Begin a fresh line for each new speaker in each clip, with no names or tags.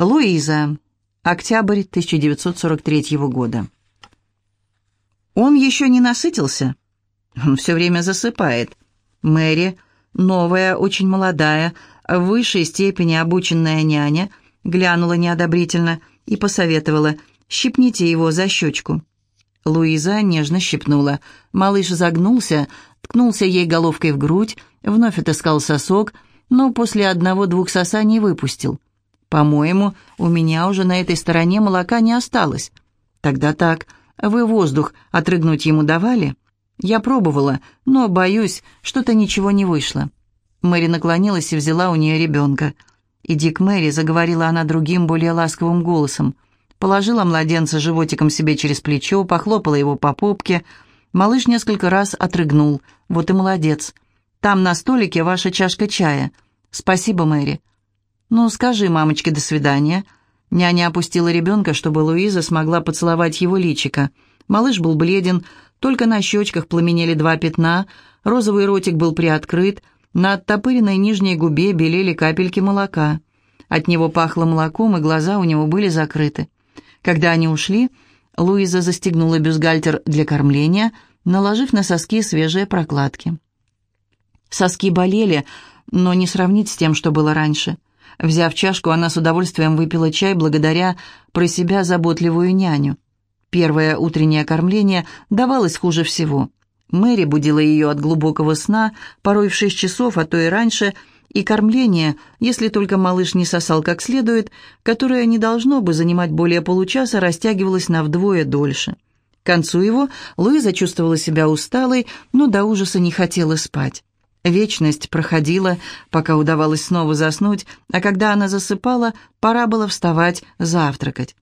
Луиза. Октябрь 1943 года. Он еще не насытился. Он все время засыпает. Мэри, новая, очень молодая, в высшей степени обученная няня, глянула неодобрительно и посоветовала «щипните его за щечку». Луиза нежно щипнула. Малыш загнулся, ткнулся ей головкой в грудь, вновь отыскал сосок, но после одного-двух сосаний выпустил. «По-моему, у меня уже на этой стороне молока не осталось». «Тогда так, вы воздух отрыгнуть ему давали?» «Я пробовала, но, боюсь, что-то ничего не вышло». Мэри наклонилась и взяла у нее ребенка. «Иди к Мэри», — заговорила она другим, более ласковым голосом. Положила младенца животиком себе через плечо, похлопала его по попке. Малыш несколько раз отрыгнул. «Вот и молодец. Там на столике ваша чашка чая. Спасибо, Мэри». «Ну, скажи мамочке «до свидания». Няня опустила ребенка, чтобы Луиза смогла поцеловать его личико. Малыш был бледен, только на щечках пламенели два пятна, розовый ротик был приоткрыт, на оттопыренной нижней губе белели капельки молока. От него пахло молоком, и глаза у него были закрыты. Когда они ушли, Луиза застегнула бюстгальтер для кормления, наложив на соски свежие прокладки. Соски болели, но не сравнить с тем, что было раньше. Взяв чашку, она с удовольствием выпила чай благодаря про себя заботливую няню. Первое утреннее кормление давалось хуже всего. Мэри будила ее от глубокого сна, порой в шесть часов, а то и раньше, и кормление, если только малыш не сосал как следует, которое не должно бы занимать более получаса, растягивалось на вдвое дольше. К концу его Луиза чувствовала себя усталой, но до ужаса не хотела спать. Вечность проходила, пока удавалось снова заснуть, а когда она засыпала, пора было вставать, завтракать.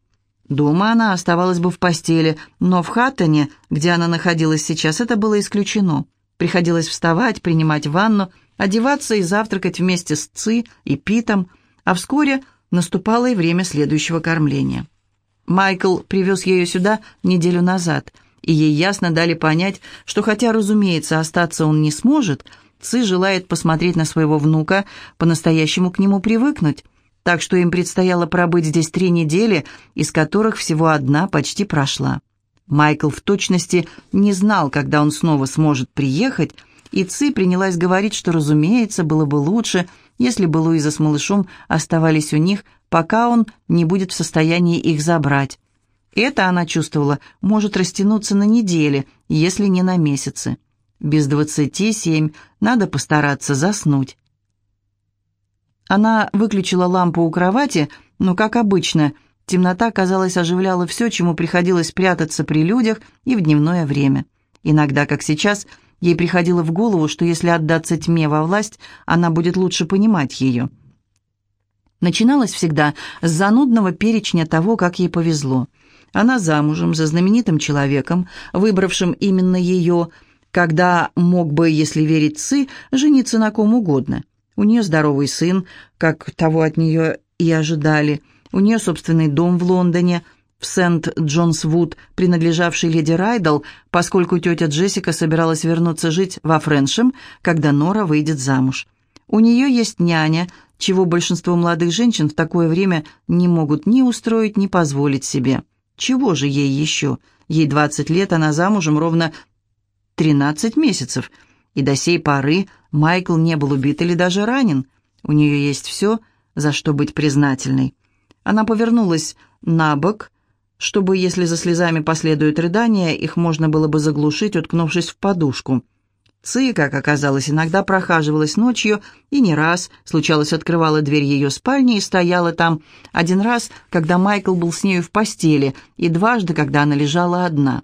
Дома она оставалась бы в постели, но в Хаттоне, где она находилась сейчас, это было исключено. Приходилось вставать, принимать ванну, одеваться и завтракать вместе с Ци и Питом, а вскоре наступало и время следующего кормления. Майкл привез ее сюда неделю назад, и ей ясно дали понять, что хотя, разумеется, остаться он не сможет, Ци желает посмотреть на своего внука, по-настоящему к нему привыкнуть, так что им предстояло пробыть здесь три недели, из которых всего одна почти прошла. Майкл в точности не знал, когда он снова сможет приехать, и Ци принялась говорить, что, разумеется, было бы лучше, если бы Луиза с малышом оставались у них, пока он не будет в состоянии их забрать. Это, она чувствовала, может растянуться на недели, если не на месяцы. Без двадцати семь надо постараться заснуть. Она выключила лампу у кровати, но, как обычно, темнота, казалось, оживляла все, чему приходилось прятаться при людях и в дневное время. Иногда, как сейчас, ей приходило в голову, что если отдаться тьме во власть, она будет лучше понимать ее. Начиналось всегда с занудного перечня того, как ей повезло. Она замужем за знаменитым человеком, выбравшим именно ее, когда мог бы, если верить Цы, жениться на ком угодно – у нее здоровый сын, как того от нее и ожидали. У нее собственный дом в Лондоне, в Сент-Джонс-Вуд, принадлежавший леди Райдл, поскольку тетя Джессика собиралась вернуться жить во Френшем, когда Нора выйдет замуж. У нее есть няня, чего большинство молодых женщин в такое время не могут ни устроить, ни позволить себе. Чего же ей еще? Ей 20 лет, она замужем ровно 13 месяцев – и до сей поры Майкл не был убит или даже ранен. У нее есть все, за что быть признательной. Она повернулась на бок, чтобы, если за слезами последуют рыдания, их можно было бы заглушить, уткнувшись в подушку. Ци, как оказалось, иногда прохаживалась ночью и не раз, случалось, открывала дверь ее спальни и стояла там. Один раз, когда Майкл был с нею в постели, и дважды, когда она лежала одна.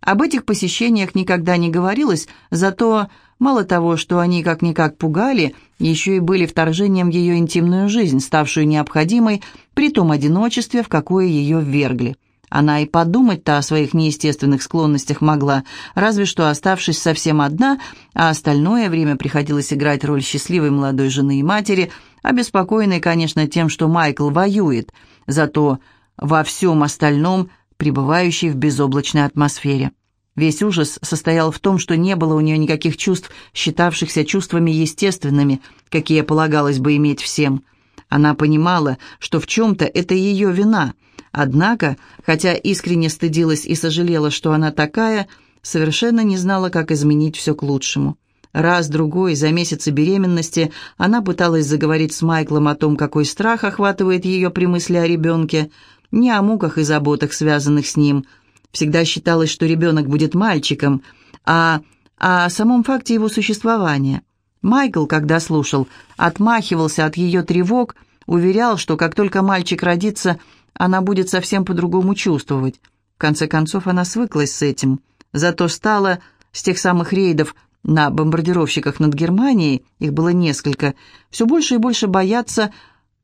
Об этих посещениях никогда не говорилось, зато Мало того, что они как-никак пугали, еще и были вторжением в ее интимную жизнь, ставшую необходимой при том одиночестве, в какое ее ввергли. Она и подумать-то о своих неестественных склонностях могла, разве что оставшись совсем одна, а остальное время приходилось играть роль счастливой молодой жены и матери, обеспокоенной, конечно, тем, что Майкл воюет, зато во всем остальном пребывающей в безоблачной атмосфере. Весь ужас состоял в том, что не было у нее никаких чувств, считавшихся чувствами естественными, какие полагалось бы иметь всем. Она понимала, что в чем-то это ее вина, однако, хотя искренне стыдилась и сожалела, что она такая, совершенно не знала, как изменить все к лучшему. Раз-другой за месяцы беременности она пыталась заговорить с Майклом о том, какой страх охватывает ее при мысли о ребенке, не о муках и заботах, связанных с ним. Всегда считалось, что ребенок будет мальчиком, а о самом факте его существования. Майкл, когда слушал, отмахивался от ее тревог, уверял, что как только мальчик родится, она будет совсем по-другому чувствовать. В конце концов, она свыклась с этим. Зато стала с тех самых рейдов на бомбардировщиках над Германией, их было несколько, все больше и больше бояться,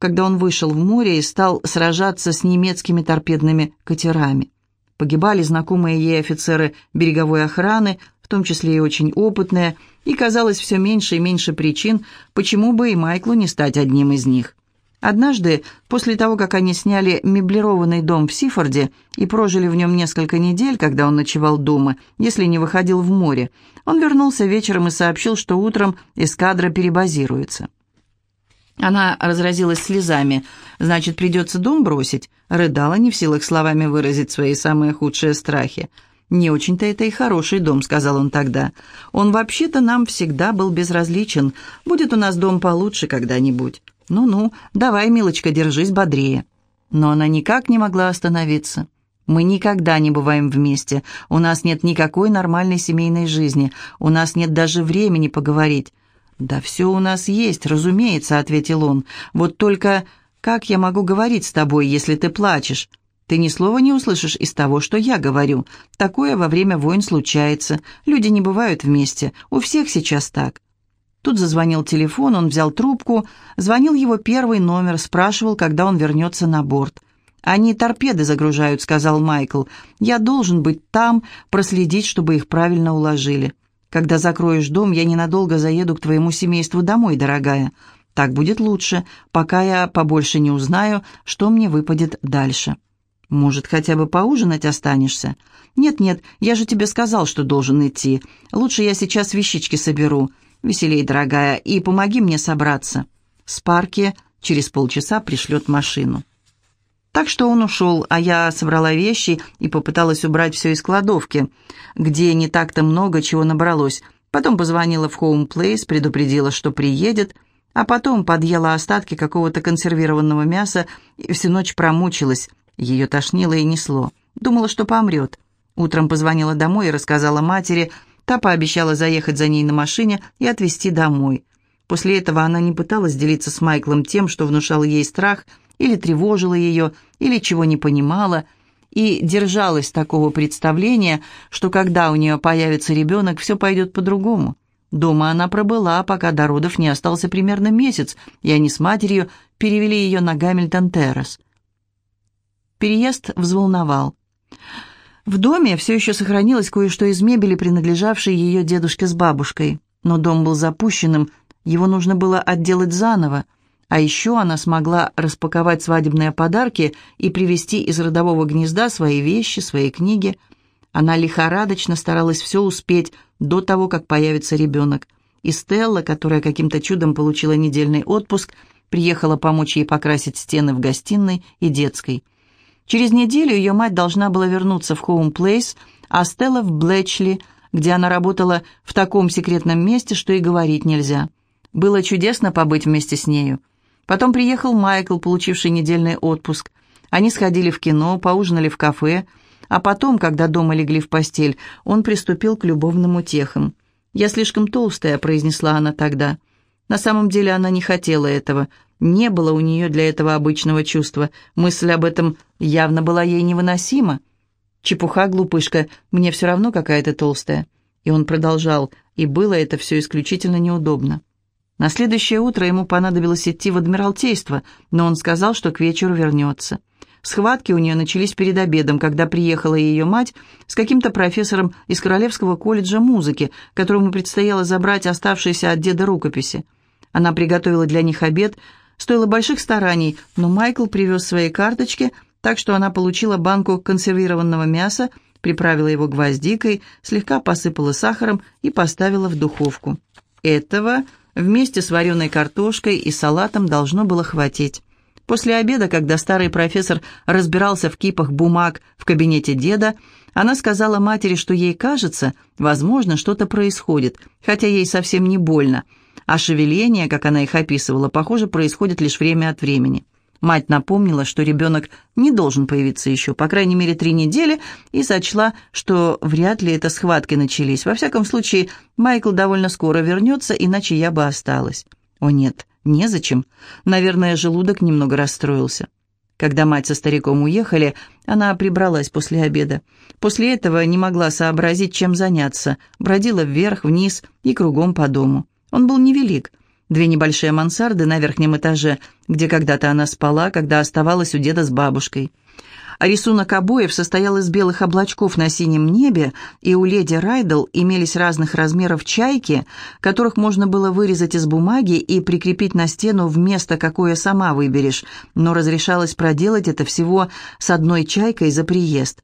когда он вышел в море и стал сражаться с немецкими торпедными катерами. Погибали знакомые ей офицеры береговой охраны, в том числе и очень опытные, и казалось все меньше и меньше причин, почему бы и Майклу не стать одним из них. Однажды, после того, как они сняли меблированный дом в Сифорде и прожили в нем несколько недель, когда он ночевал дома, если не выходил в море, он вернулся вечером и сообщил, что утром эскадра перебазируется. Она разразилась слезами. «Значит, придется дом бросить?» Рыдала, не в силах словами выразить свои самые худшие страхи. «Не очень-то это и хороший дом», — сказал он тогда. «Он вообще-то нам всегда был безразличен. Будет у нас дом получше когда-нибудь». «Ну-ну, давай, милочка, держись бодрее». Но она никак не могла остановиться. «Мы никогда не бываем вместе. У нас нет никакой нормальной семейной жизни. У нас нет даже времени поговорить». «Да все у нас есть, разумеется», — ответил он. «Вот только как я могу говорить с тобой, если ты плачешь? Ты ни слова не услышишь из того, что я говорю. Такое во время войн случается. Люди не бывают вместе. У всех сейчас так. Тут зазвонил телефон, он взял трубку, звонил его первый номер, спрашивал, когда он вернется на борт. «Они торпеды загружают», — сказал Майкл. «Я должен быть там, проследить, чтобы их правильно уложили. Когда закроешь дом, я ненадолго заеду к твоему семейству домой, дорогая. Так будет лучше, пока я побольше не узнаю, что мне выпадет дальше». «Может, хотя бы поужинать останешься?» «Нет-нет, я же тебе сказал, что должен идти. Лучше я сейчас вещички соберу. Веселей, дорогая, и помоги мне собраться. Спарки через полчаса пришлет машину. Так что он ушел, а я собрала вещи и попыталась убрать все из кладовки, где не так-то много чего набралось. Потом позвонила в Home Place, предупредила, что приедет, а потом подъела остатки какого-то консервированного мяса и всю ночь промучилась. Ее тошнило и несло. Думала, что помрет. Утром позвонила домой и рассказала матери, Та пообещала заехать за ней на машине и отвезти домой. После этого она не пыталась делиться с Майклом тем, что внушало ей страх, или тревожило ее, или чего не понимала, и держалась такого представления, что когда у нее появится ребенок, все пойдет по-другому. Дома она пробыла, пока до родов не остался примерно месяц, и они с матерью перевели ее на Гамильтон-Террас. Переезд взволновал. В доме все еще сохранилось кое-что из мебели, принадлежавшей ее дедушке с бабушкой. Но дом был запущенным, его нужно было отделать заново. А еще она смогла распаковать свадебные подарки и привезти из родового гнезда свои вещи, свои книги. Она лихорадочно старалась все успеть до того, как появится ребенок. И Стелла, которая каким-то чудом получила недельный отпуск, приехала помочь ей покрасить стены в гостиной и детской. Через неделю ее мать должна была вернуться в Хоум Плейс, а Стелла в Блэчли, где она работала в таком секретном месте, что и говорить нельзя. Было чудесно побыть вместе с нею. Потом приехал Майкл, получивший недельный отпуск. Они сходили в кино, поужинали в кафе, а потом, когда дома легли в постель, он приступил к любовным утехам. «Я слишком толстая», — произнесла она тогда. На самом деле она не хотела этого, не было у нее для этого обычного чувства. Мысль об этом явно была ей невыносима. «Чепуха, глупышка, мне все равно какая то толстая». И он продолжал, и было это все исключительно неудобно. На следующее утро ему понадобилось идти в Адмиралтейство, но он сказал, что к вечеру вернется. Схватки у нее начались перед обедом, когда приехала ее мать с каким-то профессором из Королевского колледжа музыки, которому предстояло забрать оставшиеся от деда рукописи. Она приготовила для них обед, Стоило больших стараний, но Майкл привез свои карточки, так что она получила банку консервированного мяса, приправила его гвоздикой, слегка посыпала сахаром и поставила в духовку. Этого Вместе с вареной картошкой и салатом должно было хватить. После обеда, когда старый профессор разбирался в кипах бумаг в кабинете деда, она сказала матери, что ей кажется, возможно, что-то происходит, хотя ей совсем не больно, а шевеление, как она их описывала, похоже, происходит лишь время от времени. Мать напомнила, что ребенок не должен появиться еще, по крайней мере, три недели, и сочла, что вряд ли это схватки начались. Во всяком случае, Майкл довольно скоро вернется, иначе я бы осталась. О нет, незачем. Наверное, желудок немного расстроился. Когда мать со стариком уехали, она прибралась после обеда. После этого не могла сообразить, чем заняться, бродила вверх, вниз и кругом по дому. Он был невелик, Две небольшие мансарды на верхнем этаже, где когда-то она спала, когда оставалась у деда с бабушкой. А рисунок обоев состоял из белых облачков на синем небе, и у леди Райдл имелись разных размеров чайки, которых можно было вырезать из бумаги и прикрепить на стену в место, какое сама выберешь, но разрешалось проделать это всего с одной чайкой за приезд.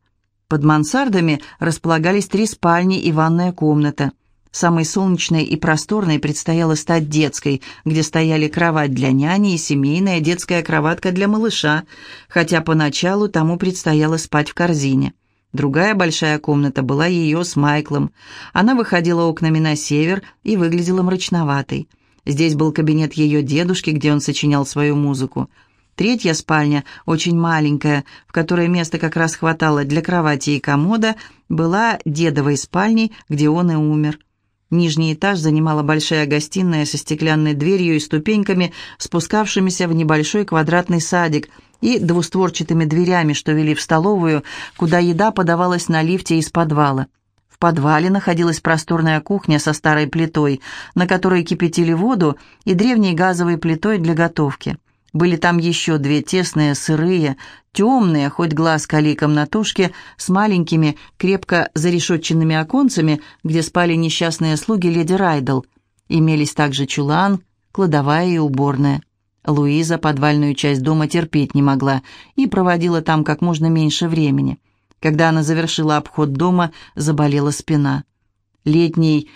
Под мансардами располагались три спальни и ванная комната. Самой солнечной и просторной предстояло стать детской, где стояли кровать для няни и семейная детская кроватка для малыша, хотя поначалу тому предстояло спать в корзине. Другая большая комната была ее с Майклом. Она выходила окнами на север и выглядела мрачноватой. Здесь был кабинет ее дедушки, где он сочинял свою музыку. Третья спальня, очень маленькая, в которой места как раз хватало для кровати и комода, была дедовой спальней, где он и умер. Нижний этаж занимала большая гостиная со стеклянной дверью и ступеньками, спускавшимися в небольшой квадратный садик, и двустворчатыми дверями, что вели в столовую, куда еда подавалась на лифте из подвала. В подвале находилась просторная кухня со старой плитой, на которой кипятили воду, и древней газовой плитой для готовки. Были там еще две тесные, сырые, темные, хоть глаз кали комнатушки, с маленькими, крепко зарешетченными оконцами, где спали несчастные слуги леди Райдл. Имелись также чулан, кладовая и уборная. Луиза подвальную часть дома терпеть не могла и проводила там как можно меньше времени. Когда она завершила обход дома, заболела спина. Летний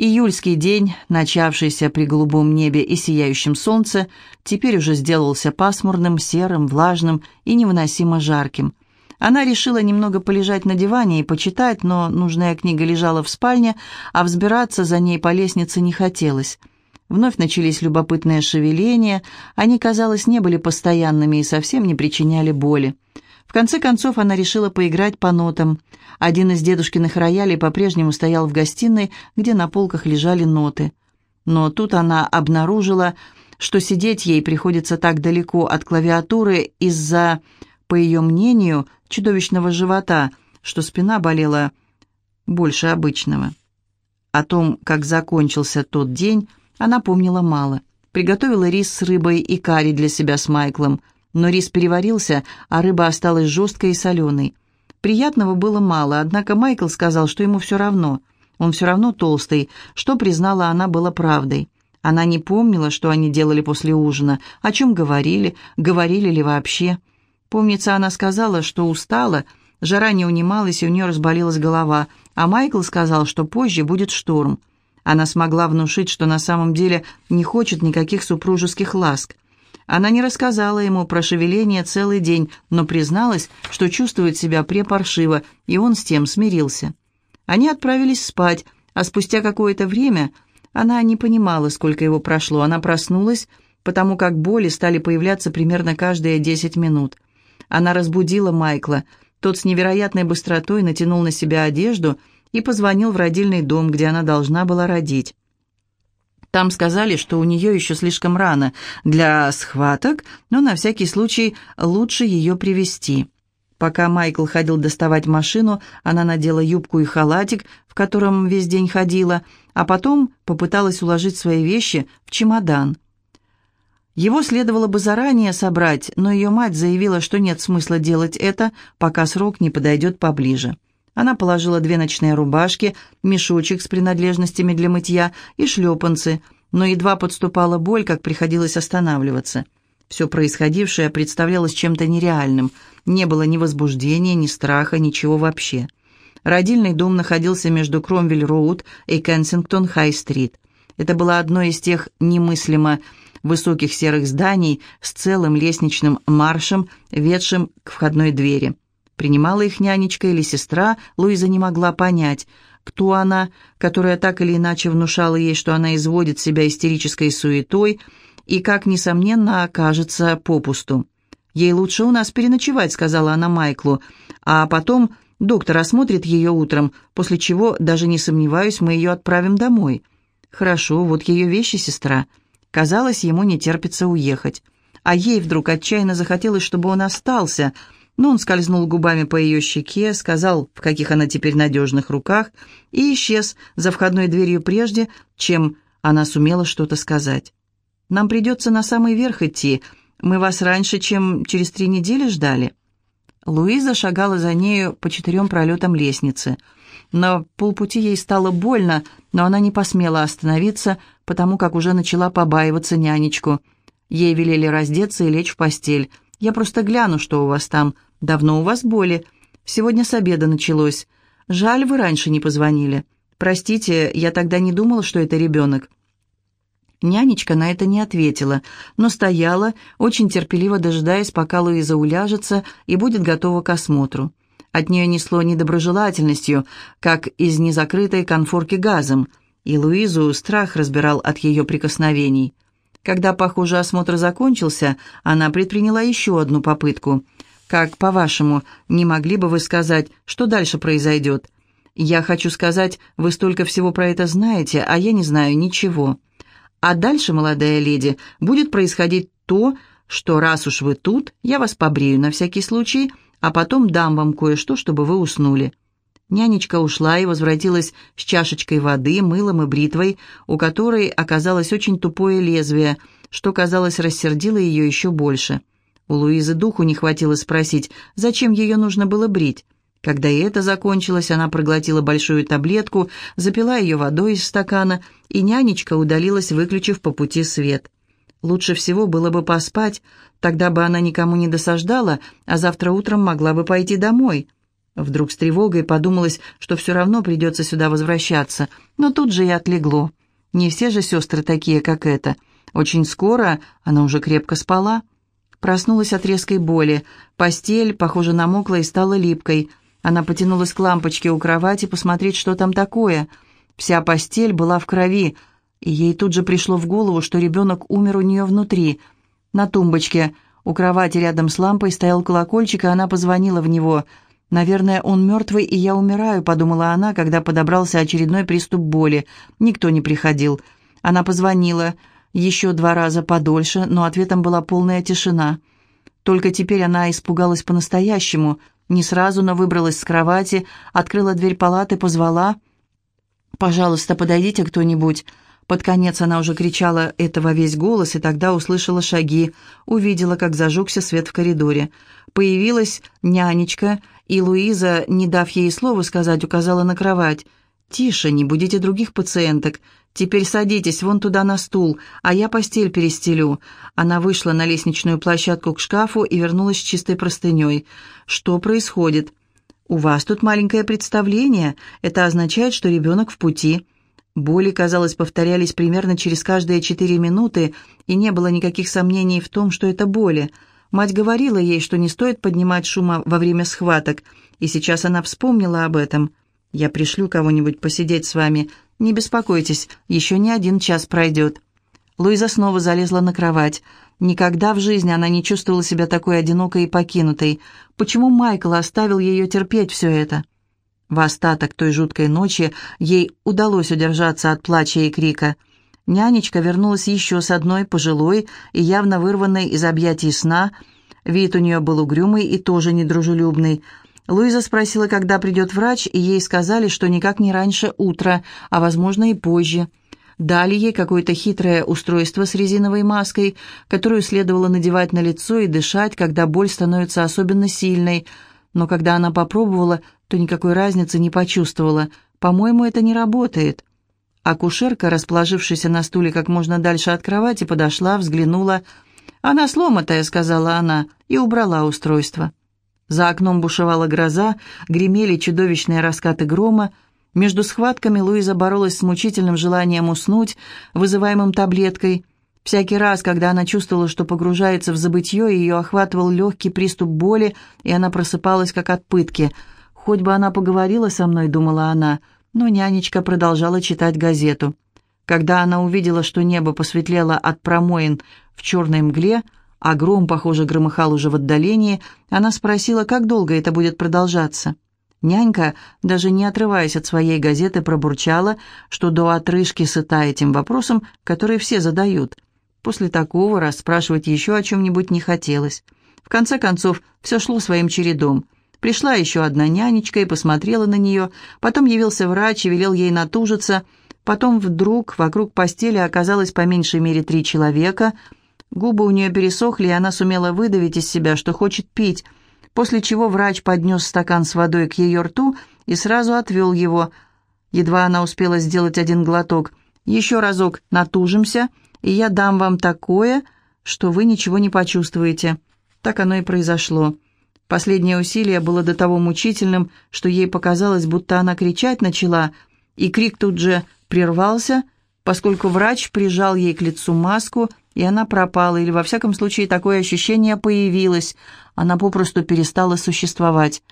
Июльский день, начавшийся при голубом небе и сияющем солнце, теперь уже сделался пасмурным, серым, влажным и невыносимо жарким. Она решила немного полежать на диване и почитать, но нужная книга лежала в спальне, а взбираться за ней по лестнице не хотелось. Вновь начались любопытные шевеления, они, казалось, не были постоянными и совсем не причиняли боли. В конце концов она решила поиграть по нотам. Один из дедушкиных роялей по-прежнему стоял в гостиной, где на полках лежали ноты. Но тут она обнаружила, что сидеть ей приходится так далеко от клавиатуры из-за, по ее мнению, чудовищного живота, что спина болела больше обычного. О том, как закончился тот день, она помнила мало. Приготовила рис с рыбой и карри для себя с Майклом – но рис переварился, а рыба осталась жесткой и соленой. Приятного было мало, однако Майкл сказал, что ему все равно. Он все равно толстый, что, признала она, было правдой. Она не помнила, что они делали после ужина, о чем говорили, говорили ли вообще. Помнится, она сказала, что устала, жара не унималась, и у нее разболелась голова, а Майкл сказал, что позже будет шторм. Она смогла внушить, что на самом деле не хочет никаких супружеских ласк. Она не рассказала ему про шевеление целый день, но призналась, что чувствует себя препаршиво, и он с тем смирился. Они отправились спать, а спустя какое-то время она не понимала, сколько его прошло. Она проснулась, потому как боли стали появляться примерно каждые десять минут. Она разбудила Майкла. Тот с невероятной быстротой натянул на себя одежду и позвонил в родильный дом, где она должна была родить. Там сказали, что у нее еще слишком рано для схваток, но на всякий случай лучше ее привести. Пока Майкл ходил доставать машину, она надела юбку и халатик, в котором весь день ходила, а потом попыталась уложить свои вещи в чемодан. Его следовало бы заранее собрать, но ее мать заявила, что нет смысла делать это, пока срок не подойдет поближе. Она положила две ночные рубашки, мешочек с принадлежностями для мытья и шлепанцы, но едва подступала боль, как приходилось останавливаться. Все происходившее представлялось чем-то нереальным. Не было ни возбуждения, ни страха, ничего вообще. Родильный дом находился между Кромвель-Роуд и Кенсингтон-Хай-стрит. Это было одно из тех немыслимо высоких серых зданий с целым лестничным маршем, ведшим к входной двери. Принимала их нянечка или сестра, Луиза не могла понять, кто она, которая так или иначе внушала ей, что она изводит себя истерической суетой и, как, несомненно, окажется попусту. «Ей лучше у нас переночевать», — сказала она Майклу, «а потом доктор осмотрит ее утром, после чего, даже не сомневаюсь, мы ее отправим домой». «Хорошо, вот ее вещи, сестра». Казалось, ему не терпится уехать. А ей вдруг отчаянно захотелось, чтобы он остался, но он скользнул губами по ее щеке, сказал, в каких она теперь надежных руках, и исчез за входной дверью прежде, чем она сумела что-то сказать. «Нам придется на самый верх идти. Мы вас раньше, чем через три недели ждали». Луиза шагала за нею по четырем пролетам лестницы. На полпути ей стало больно, но она не посмела остановиться, потому как уже начала побаиваться нянечку. Ей велели раздеться и лечь в постель. «Я просто гляну, что у вас там. Давно у вас боли. Сегодня с обеда началось. Жаль, вы раньше не позвонили. Простите, я тогда не думала, что это ребенок». Нянечка на это не ответила, но стояла, очень терпеливо дожидаясь, пока Луиза уляжется и будет готова к осмотру. От нее несло недоброжелательностью, как из незакрытой конфорки газом, и Луизу страх разбирал от ее прикосновений. Когда, похоже, осмотр закончился, она предприняла еще одну попытку. «Как, по-вашему, не могли бы вы сказать, что дальше произойдет?» «Я хочу сказать, вы столько всего про это знаете, а я не знаю ничего». А дальше, молодая леди, будет происходить то, что раз уж вы тут, я вас побрею на всякий случай, а потом дам вам кое-что, чтобы вы уснули». Нянечка ушла и возвратилась с чашечкой воды, мылом и бритвой, у которой оказалось очень тупое лезвие, что, казалось, рассердило ее еще больше. У Луизы духу не хватило спросить, зачем ее нужно было брить. Когда и это закончилось, она проглотила большую таблетку, запила ее водой из стакана, и нянечка удалилась, выключив по пути свет. Лучше всего было бы поспать, тогда бы она никому не досаждала, а завтра утром могла бы пойти домой. Вдруг с тревогой подумалось, что все равно придется сюда возвращаться, но тут же и отлегло. Не все же сестры такие, как эта. Очень скоро она уже крепко спала. Проснулась от резкой боли. Постель, похоже, намокла и стала липкой. Она потянулась к лампочке у кровати посмотреть, что там такое. Вся постель была в крови, и ей тут же пришло в голову, что ребенок умер у нее внутри. На тумбочке у кровати рядом с лампой стоял колокольчик, и она позвонила в него. «Наверное, он мертвый, и я умираю», — подумала она, когда подобрался очередной приступ боли. Никто не приходил. Она позвонила еще два раза подольше, но ответом была полная тишина. Только теперь она испугалась по-настоящему — не сразу, но выбралась с кровати, открыла дверь палаты, позвала. «Пожалуйста, подойдите кто-нибудь». Под конец она уже кричала это во весь голос, и тогда услышала шаги, увидела, как зажегся свет в коридоре. Появилась нянечка, и Луиза, не дав ей слова сказать, указала на кровать. «Тише, не будите других пациенток. Теперь садитесь вон туда на стул, а я постель перестелю». Она вышла на лестничную площадку к шкафу и вернулась с чистой простыней. «Что происходит?» «У вас тут маленькое представление. Это означает, что ребенок в пути». Боли, казалось, повторялись примерно через каждые четыре минуты, и не было никаких сомнений в том, что это боли. Мать говорила ей, что не стоит поднимать шума во время схваток, и сейчас она вспомнила об этом – я пришлю кого-нибудь посидеть с вами. Не беспокойтесь, еще не один час пройдет». Луиза снова залезла на кровать. Никогда в жизни она не чувствовала себя такой одинокой и покинутой. Почему Майкл оставил ее терпеть все это? В остаток той жуткой ночи ей удалось удержаться от плача и крика. Нянечка вернулась еще с одной, пожилой и явно вырванной из объятий сна. Вид у нее был угрюмый и тоже недружелюбный. Луиза спросила, когда придет врач, и ей сказали, что никак не раньше утра, а, возможно, и позже. Дали ей какое-то хитрое устройство с резиновой маской, которую следовало надевать на лицо и дышать, когда боль становится особенно сильной. Но когда она попробовала, то никакой разницы не почувствовала. «По-моему, это не работает». Акушерка, расположившаяся на стуле как можно дальше от кровати, подошла, взглянула. «Она сломатая», — сказала она, и убрала устройство. За окном бушевала гроза, гремели чудовищные раскаты грома. Между схватками Луиза боролась с мучительным желанием уснуть, вызываемым таблеткой. Всякий раз, когда она чувствовала, что погружается в забытье, ее охватывал легкий приступ боли, и она просыпалась, как от пытки. «Хоть бы она поговорила со мной», — думала она, но нянечка продолжала читать газету. Когда она увидела, что небо посветлело от промоин в черной мгле, а гром, похоже, громыхал уже в отдалении, она спросила, как долго это будет продолжаться. Нянька, даже не отрываясь от своей газеты, пробурчала, что до отрыжки сыта этим вопросом, который все задают. После такого расспрашивать еще о чем-нибудь не хотелось. В конце концов, все шло своим чередом. Пришла еще одна нянечка и посмотрела на нее, потом явился врач и велел ей натужиться, потом вдруг вокруг постели оказалось по меньшей мере три человека. Губы у нее пересохли, и она сумела выдавить из себя, что хочет пить – после чего врач поднес стакан с водой к ее рту и сразу отвел его. Едва она успела сделать один глоток. «Еще разок натужимся, и я дам вам такое, что вы ничего не почувствуете». Так оно и произошло. Последнее усилие было до того мучительным, что ей показалось, будто она кричать начала, и крик тут же прервался, поскольку врач прижал ей к лицу маску и она пропала, или во всяком случае такое ощущение появилось, она попросту перестала существовать.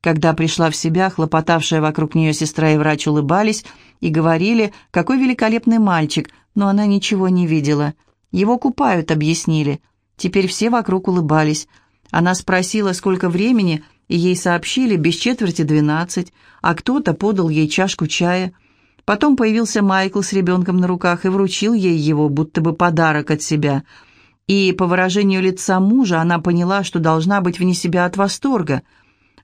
Когда пришла в себя, хлопотавшая вокруг нее сестра и врач улыбались и говорили, какой великолепный мальчик, но она ничего не видела. Его купают, объяснили. Теперь все вокруг улыбались. Она спросила, сколько времени, и ей сообщили без четверти двенадцать, а кто-то подал ей чашку чая. Потом появился Майкл с ребенком на руках и вручил ей его, будто бы подарок от себя. И по выражению лица мужа она поняла, что должна быть вне себя от восторга.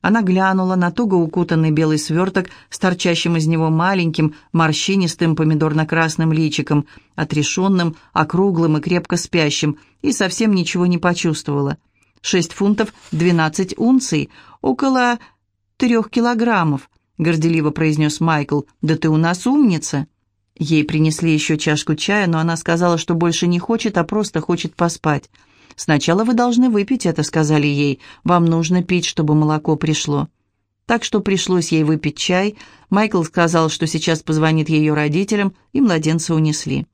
Она глянула на туго укутанный белый сверток с торчащим из него маленьким, морщинистым помидорно-красным личиком, отрешенным, округлым и крепко спящим, и совсем ничего не почувствовала. Шесть фунтов двенадцать унций, около трех килограммов горделиво произнес Майкл. «Да ты у нас умница!» Ей принесли еще чашку чая, но она сказала, что больше не хочет, а просто хочет поспать. «Сначала вы должны выпить это», — сказали ей. «Вам нужно пить, чтобы молоко пришло». Так что пришлось ей выпить чай. Майкл сказал, что сейчас позвонит ее родителям, и младенца унесли.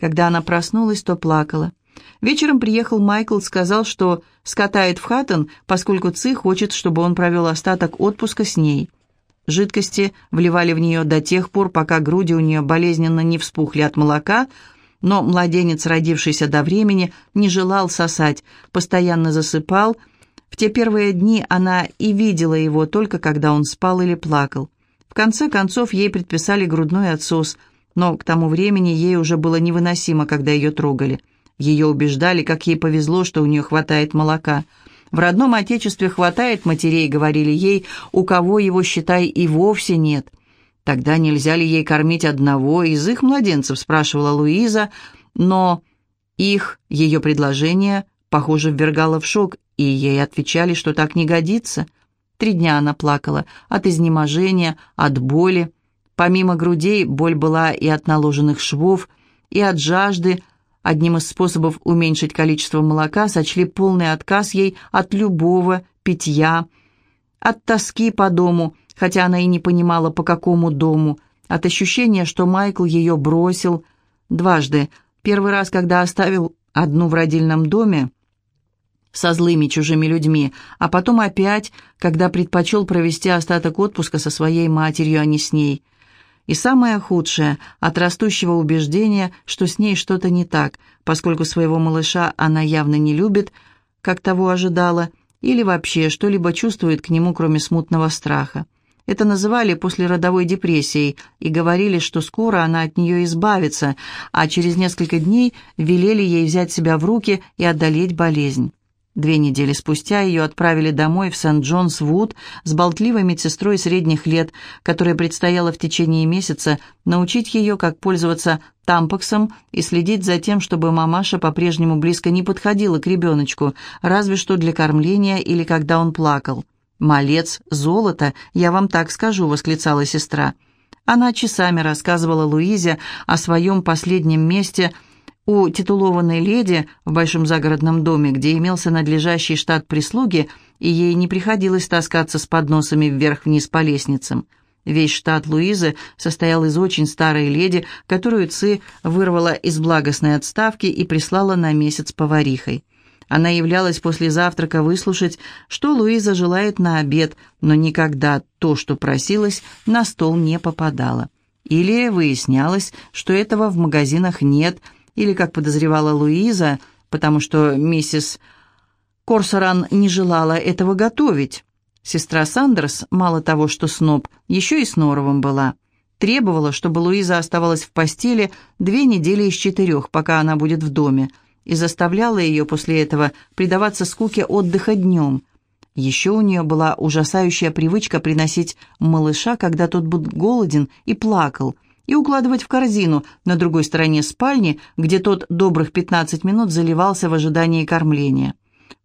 Когда она проснулась, то плакала. Вечером приехал Майкл, сказал, что скатает в Хаттон, поскольку Ци хочет, чтобы он провел остаток отпуска с ней. Жидкости вливали в нее до тех пор, пока груди у нее болезненно не вспухли от молока, но младенец, родившийся до времени, не желал сосать, постоянно засыпал. В те первые дни она и видела его только когда он спал или плакал. В конце концов, ей предписали грудной отсос, но к тому времени ей уже было невыносимо, когда ее трогали. Ее убеждали, как ей повезло, что у нее хватает молока – в родном отечестве хватает матерей, говорили ей, у кого его, считай, и вовсе нет. Тогда нельзя ли ей кормить одного из их младенцев, спрашивала Луиза, но их, ее предложение, похоже, ввергало в шок, и ей отвечали, что так не годится. Три дня она плакала от изнеможения, от боли. Помимо грудей боль была и от наложенных швов, и от жажды, Одним из способов уменьшить количество молока сочли полный отказ ей от любого питья, от тоски по дому, хотя она и не понимала, по какому дому, от ощущения, что Майкл ее бросил дважды. Первый раз, когда оставил одну в родильном доме со злыми чужими людьми, а потом опять, когда предпочел провести остаток отпуска со своей матерью, а не с ней – и самое худшее – от растущего убеждения, что с ней что-то не так, поскольку своего малыша она явно не любит, как того ожидала, или вообще что-либо чувствует к нему, кроме смутного страха. Это называли послеродовой депрессией и говорили, что скоро она от нее избавится, а через несколько дней велели ей взять себя в руки и одолеть болезнь. Две недели спустя ее отправили домой в Сент-Джонс-Вуд с болтливой медсестрой средних лет, которая предстояло в течение месяца научить ее, как пользоваться тампоксом и следить за тем, чтобы мамаша по-прежнему близко не подходила к ребеночку, разве что для кормления или когда он плакал. «Малец, золото, я вам так скажу», — восклицала сестра. Она часами рассказывала Луизе о своем последнем месте — у титулованной леди в большом загородном доме, где имелся надлежащий штат прислуги, и ей не приходилось таскаться с подносами вверх-вниз по лестницам. Весь штат Луизы состоял из очень старой леди, которую Ци вырвала из благостной отставки и прислала на месяц поварихой. Она являлась после завтрака выслушать, что Луиза желает на обед, но никогда то, что просилось, на стол не попадало. Или выяснялось, что этого в магазинах нет, или, как подозревала Луиза, потому что миссис Корсоран не желала этого готовить. Сестра Сандерс, мало того, что сноб, еще и с Норовым была. Требовала, чтобы Луиза оставалась в постели две недели из четырех, пока она будет в доме, и заставляла ее после этого предаваться скуке отдыха днем. Еще у нее была ужасающая привычка приносить малыша, когда тот был голоден и плакал, и укладывать в корзину на другой стороне спальни, где тот добрых 15 минут заливался в ожидании кормления.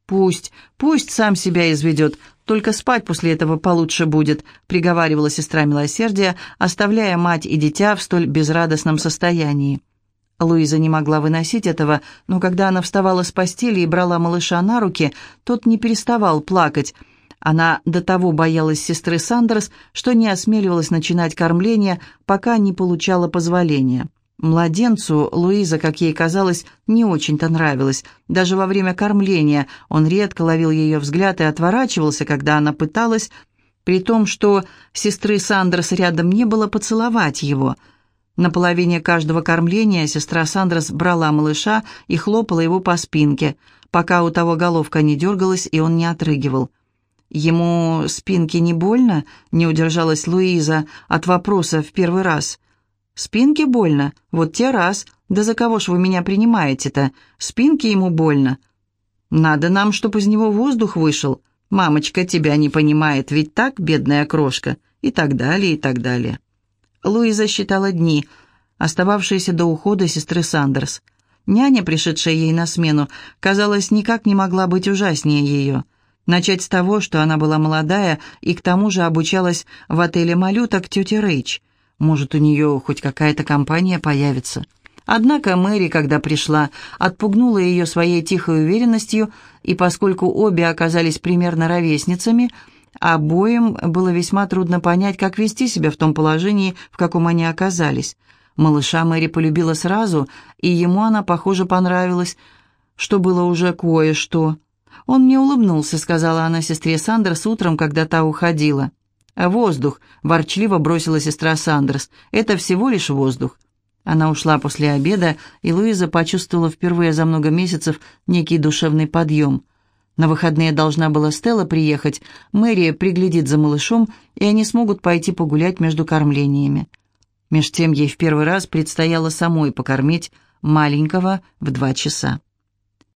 «Пусть, пусть сам себя изведет, только спать после этого получше будет», приговаривала сестра милосердия, оставляя мать и дитя в столь безрадостном состоянии. Луиза не могла выносить этого, но когда она вставала с постели и брала малыша на руки, тот не переставал плакать. Она до того боялась сестры Сандерс, что не осмеливалась начинать кормление, пока не получала позволения. Младенцу Луиза, как ей казалось, не очень-то нравилась. Даже во время кормления он редко ловил ее взгляд и отворачивался, когда она пыталась, при том, что сестры Сандерс рядом не было, поцеловать его. На половине каждого кормления сестра Сандерс брала малыша и хлопала его по спинке, пока у того головка не дергалась и он не отрыгивал. «Ему спинке не больно?» — не удержалась Луиза от вопроса в первый раз — Спинке больно? Вот те раз. Да за кого ж вы меня принимаете-то? Спинке ему больно. Надо нам, чтоб из него воздух вышел. Мамочка тебя не понимает, ведь так, бедная крошка? И так далее, и так далее. Луиза считала дни, остававшиеся до ухода сестры Сандерс. Няня, пришедшая ей на смену, казалось, никак не могла быть ужаснее ее. Начать с того, что она была молодая и к тому же обучалась в отеле «Малюток» тети Рэйч – может, у нее хоть какая-то компания появится. Однако Мэри, когда пришла, отпугнула ее своей тихой уверенностью, и поскольку обе оказались примерно ровесницами, обоим было весьма трудно понять, как вести себя в том положении, в каком они оказались. Малыша Мэри полюбила сразу, и ему она, похоже, понравилась, что было уже кое-что. «Он мне улыбнулся», — сказала она сестре Сандерс утром, когда та уходила. «Воздух», — ворчливо бросила сестра Сандерс. «Это всего лишь воздух». Она ушла после обеда, и Луиза почувствовала впервые за много месяцев некий душевный подъем. На выходные должна была Стелла приехать, Мэри приглядит за малышом, и они смогут пойти погулять между кормлениями. Меж тем ей в первый раз предстояло самой покормить маленького в два часа.